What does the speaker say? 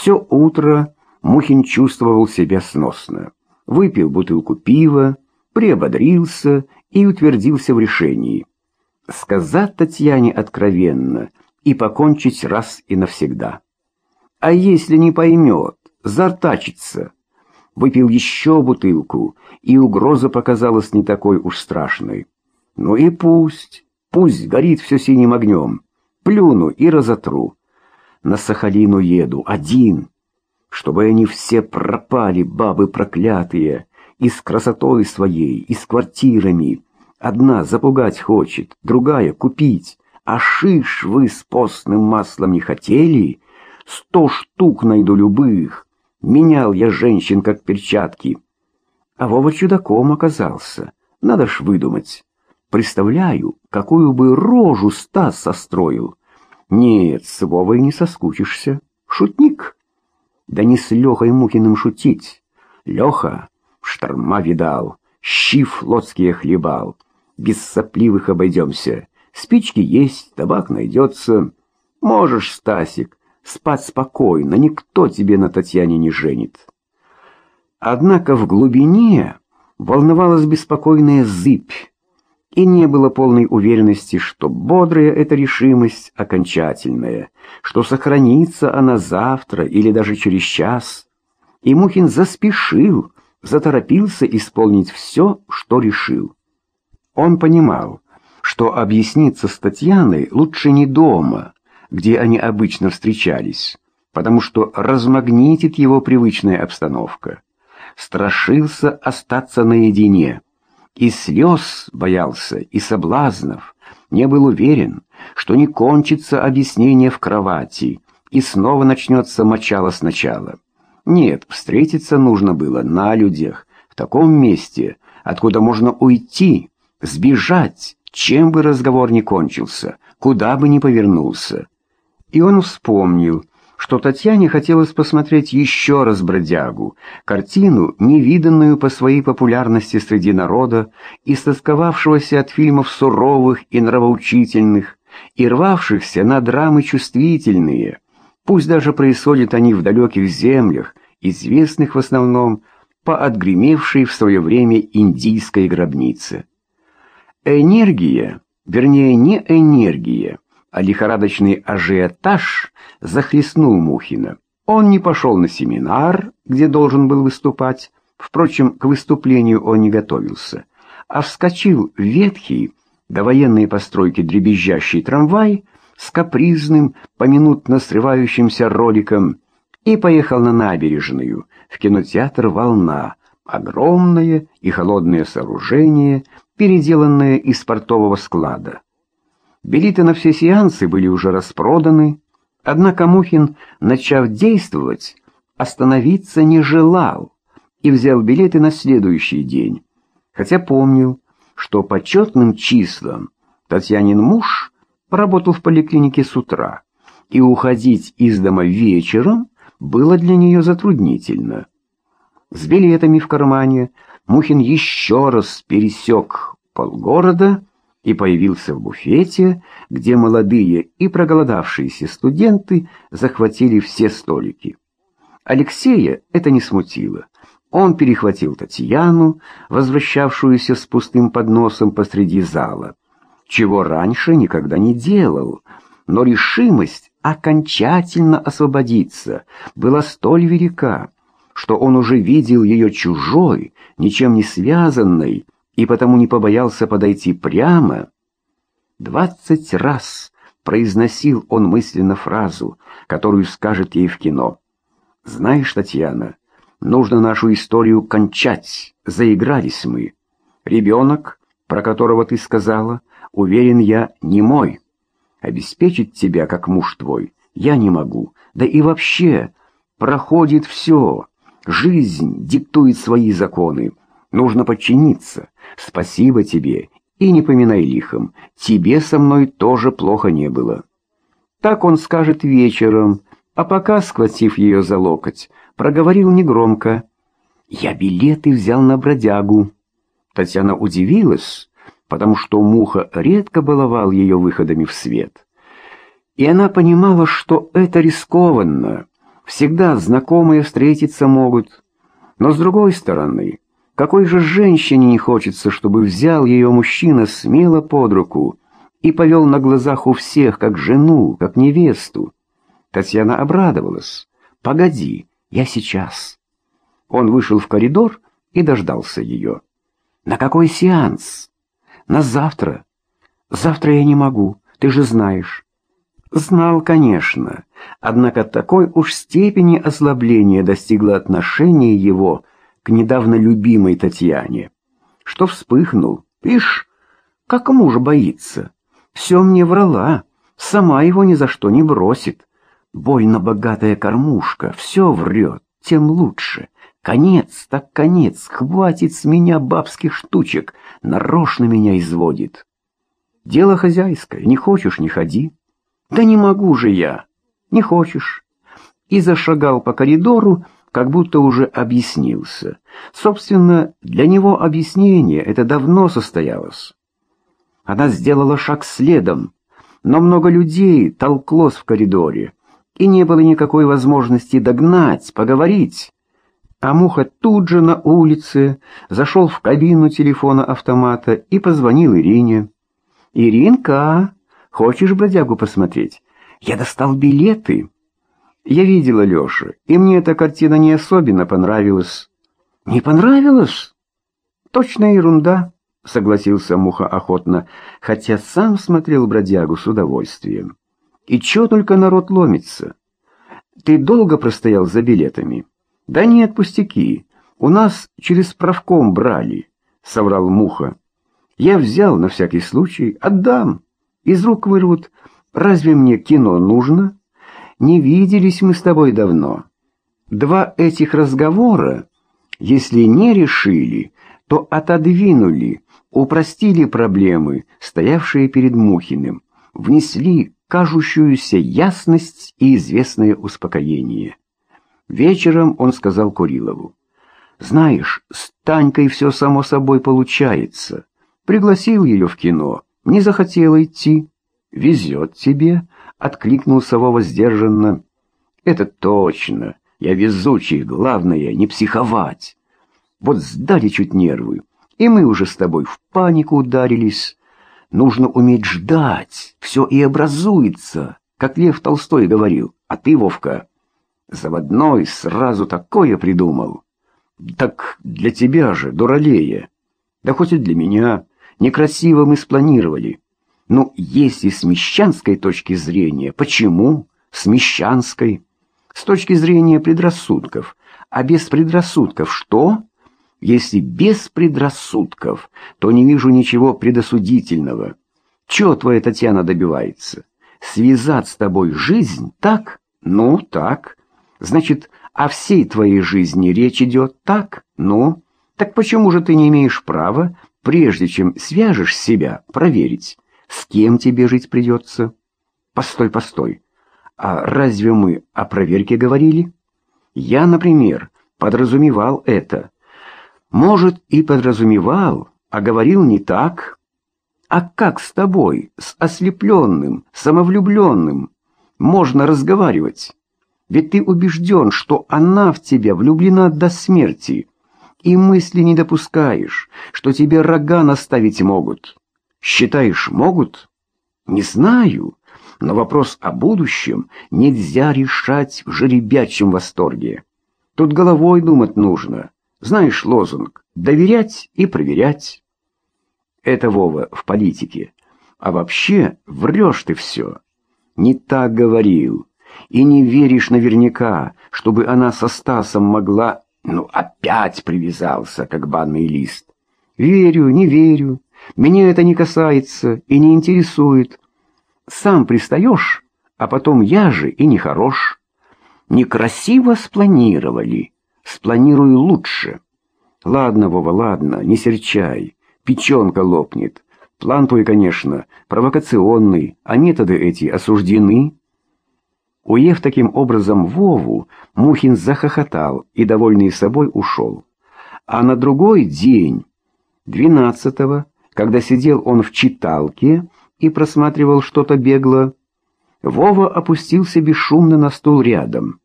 Все утро Мухин чувствовал себя сносно. Выпил бутылку пива, приободрился и утвердился в решении. Сказать Татьяне откровенно и покончить раз и навсегда. А если не поймет, зартачится. Выпил еще бутылку, и угроза показалась не такой уж страшной. Ну и пусть, пусть горит все синим огнем. Плюну и разотру. На Сахалину еду, один, чтобы они все пропали, бабы проклятые, и с красотой своей, и с квартирами. Одна запугать хочет, другая купить. А шиш вы с постным маслом не хотели? Сто штук найду любых. Менял я женщин, как перчатки. А Вова чудаком оказался. Надо ж выдумать. Представляю, какую бы рожу Стас состроил. Нет, с Вовой не соскучишься. Шутник. Да не с Лехой Мукиным шутить. Леха шторма видал, щи флотские хлебал. Без сопливых обойдемся. Спички есть, табак найдется. Можешь, Стасик, спать спокойно, никто тебе на Татьяне не женит. Однако в глубине волновалась беспокойная зыбь, и не было полной уверенности, что бодрая эта решимость окончательная, что сохранится она завтра или даже через час. И Мухин заспешил, заторопился исполнить все, что решил. Он понимал, что объясниться с Татьяной лучше не дома, где они обычно встречались, потому что размагнитит его привычная обстановка. Страшился остаться наедине. И слез боялся, и соблазнов. Не был уверен, что не кончится объяснение в кровати, и снова начнется мочало сначала. Нет, встретиться нужно было на людях, в таком месте, откуда можно уйти, сбежать, чем бы разговор ни кончился, куда бы ни повернулся. И он вспомнил, что Татьяне хотелось посмотреть еще раз «Бродягу», картину, невиданную по своей популярности среди народа, истосковавшегося от фильмов суровых и нравоучительных, и рвавшихся на драмы чувствительные. Пусть даже происходят они в далеких землях, известных в основном по отгремевшей в свое время индийской гробнице. Энергия, вернее не энергия, а лихорадочный ажиотаж захлестнул Мухина. Он не пошел на семинар, где должен был выступать, впрочем, к выступлению он не готовился, а вскочил в ветхий, до военной постройки дребезжащий трамвай с капризным, поминутно срывающимся роликом и поехал на набережную, в кинотеатр «Волна», огромное и холодное сооружение, переделанное из портового склада. Билеты на все сеансы были уже распроданы, однако Мухин, начав действовать, остановиться не желал и взял билеты на следующий день, хотя помнил, что по четным числам Татьянин муж поработал в поликлинике с утра, и уходить из дома вечером было для нее затруднительно. С билетами в кармане Мухин еще раз пересек полгорода и появился в буфете, где молодые и проголодавшиеся студенты захватили все столики. Алексея это не смутило. Он перехватил Татьяну, возвращавшуюся с пустым подносом посреди зала, чего раньше никогда не делал, но решимость окончательно освободиться была столь велика, что он уже видел ее чужой, ничем не связанной, и потому не побоялся подойти прямо. Двадцать раз произносил он мысленно фразу, которую скажет ей в кино. «Знаешь, Татьяна, нужно нашу историю кончать, заигрались мы. Ребенок, про которого ты сказала, уверен я, не мой. Обеспечить тебя, как муж твой, я не могу. Да и вообще, проходит все. Жизнь диктует свои законы. Нужно подчиниться. Спасибо тебе, и не поминай лихом. Тебе со мной тоже плохо не было. Так он скажет вечером, а пока, схватив ее за локоть, проговорил негромко. «Я билеты взял на бродягу». Татьяна удивилась, потому что Муха редко баловал ее выходами в свет. И она понимала, что это рискованно. Всегда знакомые встретиться могут. Но с другой стороны, какой же женщине не хочется, чтобы взял ее мужчина смело под руку и повел на глазах у всех, как жену, как невесту? Татьяна обрадовалась. «Погоди, я сейчас». Он вышел в коридор и дождался ее. «На какой сеанс?» «На завтра». «Завтра я не могу, ты же знаешь». Знал, конечно, однако такой уж степени ослабления достигло отношение его к недавно любимой Татьяне, что вспыхнул. Ишь, как муж боится. Все мне врала, сама его ни за что не бросит. Больно богатая кормушка, все врет, тем лучше. Конец, так конец, хватит с меня бабских штучек, нарочно меня изводит. Дело хозяйское, не хочешь — не ходи. «Да не могу же я! Не хочешь!» И зашагал по коридору, как будто уже объяснился. Собственно, для него объяснение это давно состоялось. Она сделала шаг следом, но много людей толклось в коридоре, и не было никакой возможности догнать, поговорить. А Муха тут же на улице зашел в кабину телефона автомата и позвонил Ирине. «Иринка!» Хочешь бродягу посмотреть? Я достал билеты. Я видела Леша, и мне эта картина не особенно понравилась. Не понравилась? Точная ерунда, согласился Муха охотно, хотя сам смотрел бродягу с удовольствием. И чё только народ ломится? Ты долго простоял за билетами? Да нет, пустяки. У нас через правком брали, соврал Муха. Я взял на всякий случай, отдам из рук вырвут. Разве мне кино нужно? Не виделись мы с тобой давно. Два этих разговора, если не решили, то отодвинули, упростили проблемы, стоявшие перед Мухиным, внесли кажущуюся ясность и известное успокоение. Вечером он сказал Курилову. «Знаешь, с Танькой все само собой получается. Пригласил ее в кино». Не захотела идти. Везет тебе, откликнулся Вова сдержанно. Это точно. Я везучий, главное, не психовать. Вот сдали чуть нервы, и мы уже с тобой в панику ударились. Нужно уметь ждать, все и образуется, как Лев Толстой говорил. А ты, Вовка, заводной сразу такое придумал. Так для тебя же, дуралея. Да хоть и для меня. Некрасиво мы спланировали. Ну, если с мещанской точки зрения, почему с мещанской? С точки зрения предрассудков. А без предрассудков что? Если без предрассудков, то не вижу ничего предосудительного. Чего твоя Татьяна добивается? Связать с тобой жизнь, так? Ну, так. Значит, о всей твоей жизни речь идет так? Ну, так почему же ты не имеешь права прежде чем свяжешь себя, проверить, с кем тебе жить придется. Постой, постой. А разве мы о проверке говорили? Я, например, подразумевал это. Может, и подразумевал, а говорил не так. А как с тобой, с ослепленным, самовлюбленным, можно разговаривать? Ведь ты убежден, что она в тебя влюблена до смерти, и мысли не допускаешь, что тебе рога наставить могут. Считаешь, могут? Не знаю, но вопрос о будущем нельзя решать в жеребячем восторге. Тут головой думать нужно. Знаешь лозунг «доверять и проверять». Это, Вова, в политике. А вообще врешь ты все. Не так говорил. И не веришь наверняка, чтобы она со Стасом могла ну, опять привязался, как банный лист. Верю, не верю. Меня это не касается и не интересует. Сам пристаешь, а потом я же и нехорош. Некрасиво спланировали. Спланирую лучше. Ладно, Вова, ладно, не серчай. Печенка лопнет. План твой, конечно, провокационный, а методы эти осуждены. Уев таким образом Вову, Мухин захохотал и, довольный собой, ушел. А на другой день, двенадцатого, когда сидел он в читалке и просматривал что-то бегло, Вова опустился бесшумно на стул рядом.